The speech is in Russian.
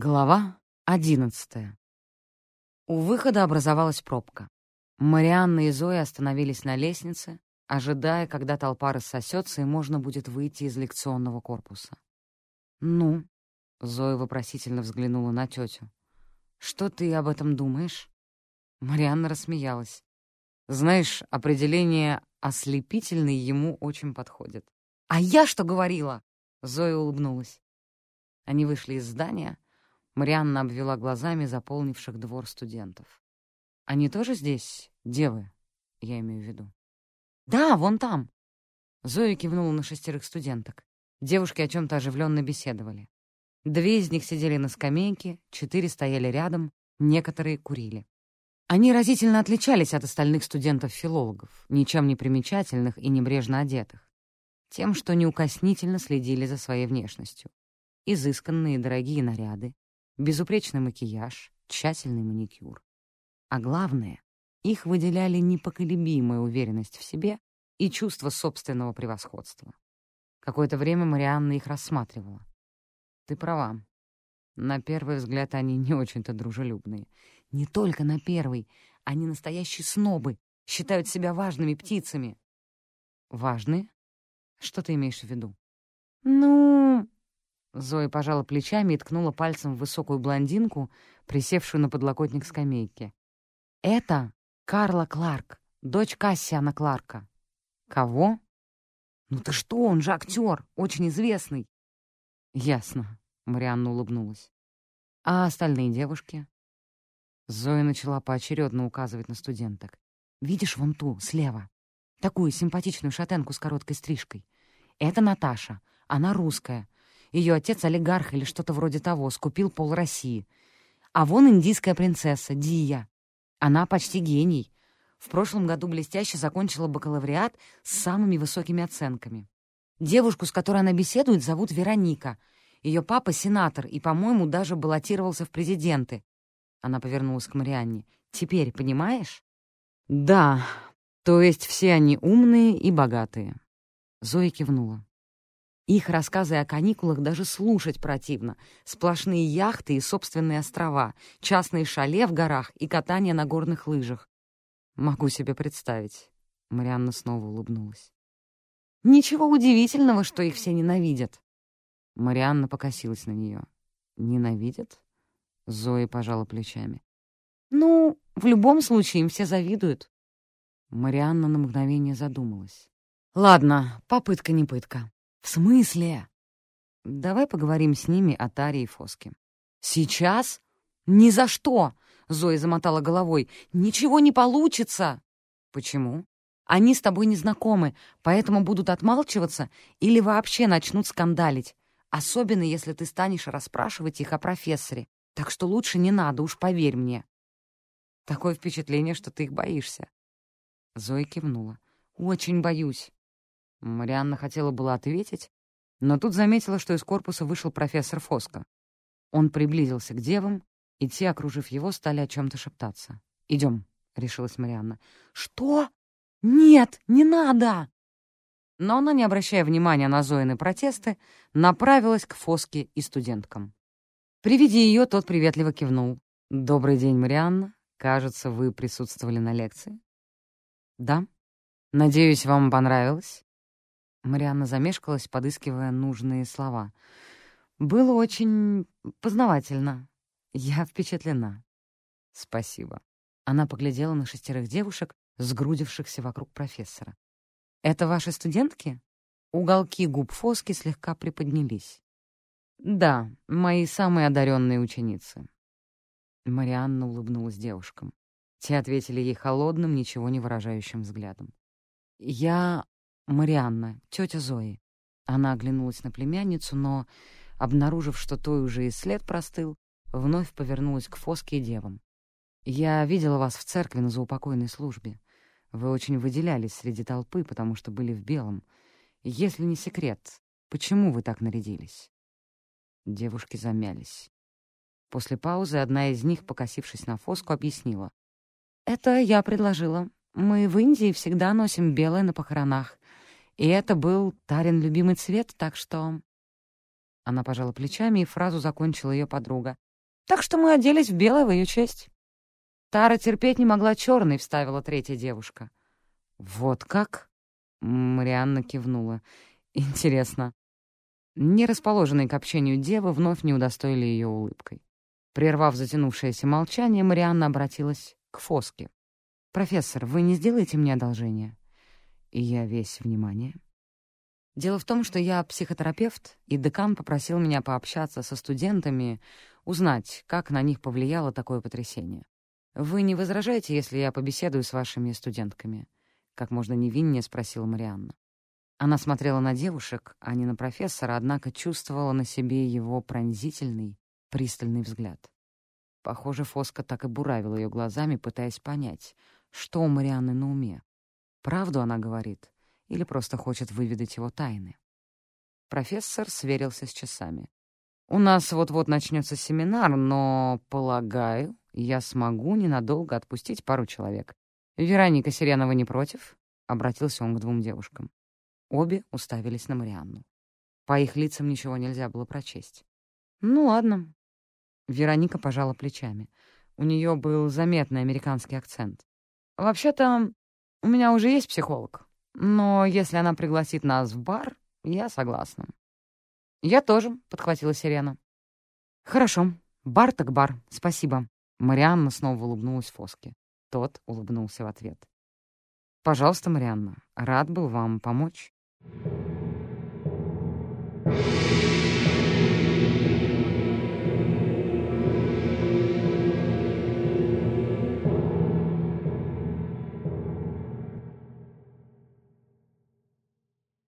Глава одиннадцатая. У выхода образовалась пробка. Марианна и Зоя остановились на лестнице, ожидая, когда толпа рассосется и можно будет выйти из лекционного корпуса. «Ну?» — Зоя вопросительно взглянула на тетю. «Что ты об этом думаешь?» Марианна рассмеялась. «Знаешь, определение «ослепительный» ему очень подходит». «А я что говорила?» — Зоя улыбнулась. Они вышли из здания — Марианна обвела глазами заполнивших двор студентов. «Они тоже здесь, девы?» Я имею в виду. «Да, вон там!» Зоя кивнула на шестерых студенток. Девушки о чем-то оживленно беседовали. Две из них сидели на скамейке, четыре стояли рядом, некоторые курили. Они разительно отличались от остальных студентов-филологов, ничем не примечательных и небрежно одетых. Тем, что неукоснительно следили за своей внешностью. Изысканные дорогие наряды, безупречный макияж, тщательный маникюр. А главное, их выделяли непоколебимая уверенность в себе и чувство собственного превосходства. Какое-то время Марианна их рассматривала. Ты права. На первый взгляд они не очень-то дружелюбные. Не только на первый. Они настоящие снобы, считают себя важными птицами. Важные? Что ты имеешь в виду? Ну, Зоя пожала плечами и ткнула пальцем в высокую блондинку, присевшую на подлокотник скамейки. «Это Карла Кларк, дочь Кассиана Кларка». «Кого?» «Ну ты что, он же актер, очень известный». «Ясно», — Марианна улыбнулась. «А остальные девушки?» Зоя начала поочередно указывать на студенток. «Видишь вон ту, слева? Такую симпатичную шатенку с короткой стрижкой. Это Наташа, она русская, ее отец олигарх или что-то вроде того, скупил пол России. А вон индийская принцесса, Дия. Она почти гений. В прошлом году блестяще закончила бакалавриат с самыми высокими оценками. Девушку, с которой она беседует, зовут Вероника. Ее папа — сенатор и, по-моему, даже баллотировался в президенты. Она повернулась к Марианне. «Теперь понимаешь?» «Да, то есть все они умные и богатые». Зоя кивнула. Их рассказы о каникулах даже слушать противно. Сплошные яхты и собственные острова, частные шале в горах и катание на горных лыжах. Могу себе представить. Марианна снова улыбнулась. Ничего удивительного, что их все ненавидят. Марианна покосилась на нее. Ненавидят? Зоя пожала плечами. Ну, в любом случае им все завидуют. Марианна на мгновение задумалась. Ладно, попытка не пытка. «В смысле?» «Давай поговорим с ними о Таре и Фоске». «Сейчас? Ни за что!» — Зоя замотала головой. «Ничего не получится!» «Почему?» «Они с тобой не знакомы, поэтому будут отмалчиваться или вообще начнут скандалить, особенно если ты станешь расспрашивать их о профессоре. Так что лучше не надо, уж поверь мне». «Такое впечатление, что ты их боишься». Зоя кивнула. «Очень боюсь. Марианна хотела было ответить, но тут заметила, что из корпуса вышел профессор Фоско. Он приблизился к девам, и те, окружив его, стали о чем то шептаться. Идем, решилась Марианна. «Что? Нет, не надо!» Но она, не обращая внимания на Зоины протесты, направилась к Фоске и студенткам. При виде ее тот приветливо кивнул. «Добрый день, Марианна. Кажется, вы присутствовали на лекции». «Да. Надеюсь, вам понравилось?» Марианна замешкалась, подыскивая нужные слова. «Было очень познавательно. Я впечатлена». «Спасибо». Она поглядела на шестерых девушек, сгрудившихся вокруг профессора. «Это ваши студентки?» Уголки губ Фоски слегка приподнялись. «Да, мои самые одаренные ученицы». Марианна улыбнулась девушкам. Те ответили ей холодным, ничего не выражающим взглядом. «Я Марианна, тетя Зои. Она оглянулась на племянницу, но, обнаружив, что той уже и след простыл, вновь повернулась к Фоске и девам. «Я видела вас в церкви на заупокойной службе. Вы очень выделялись среди толпы, потому что были в белом. Если не секрет, почему вы так нарядились?» Девушки замялись. После паузы одна из них, покосившись на Фоску, объяснила. «Это я предложила. Мы в Индии всегда носим белое на похоронах. И это был Тарин любимый цвет, так что...» Она пожала плечами, и фразу закончила ее подруга. Так что мы оделись в белое в ее честь. Тара терпеть не могла черный, вставила третья девушка. «Вот как?» — Марианна кивнула. «Интересно». Не расположенные к общению девы вновь не удостоили ее улыбкой. Прервав затянувшееся молчание, Марианна обратилась к Фоске. «Профессор, вы не сделаете мне одолжение?» И я весь внимание. Дело в том, что я психотерапевт, и декан попросил меня пообщаться со студентами, узнать, как на них повлияло такое потрясение. «Вы не возражаете, если я побеседую с вашими студентками?» Как можно невиннее спросила Марианна. Она смотрела на девушек, а не на профессора, однако чувствовала на себе его пронзительный, пристальный взгляд. Похоже, Фоска так и буравила ее глазами, пытаясь понять, что у Марианны на уме. Правду она говорит или просто хочет выведать его тайны. Профессор сверился с часами. «У нас вот-вот начнется семинар, но, полагаю, я смогу ненадолго отпустить пару человек. Вероника Сиренова не против?» — обратился он к двум девушкам. Обе уставились на Марианну. По их лицам ничего нельзя было прочесть. «Ну ладно». Вероника пожала плечами. У нее был заметный американский акцент. «Вообще-то, у меня уже есть психолог. Но если она пригласит нас в бар, я согласна». «Я тоже», — подхватила Сирена. «Хорошо. Бар так бар. Спасибо. Марианна снова улыбнулась Фоске. Тот улыбнулся в ответ. «Пожалуйста, Марианна, рад был вам помочь».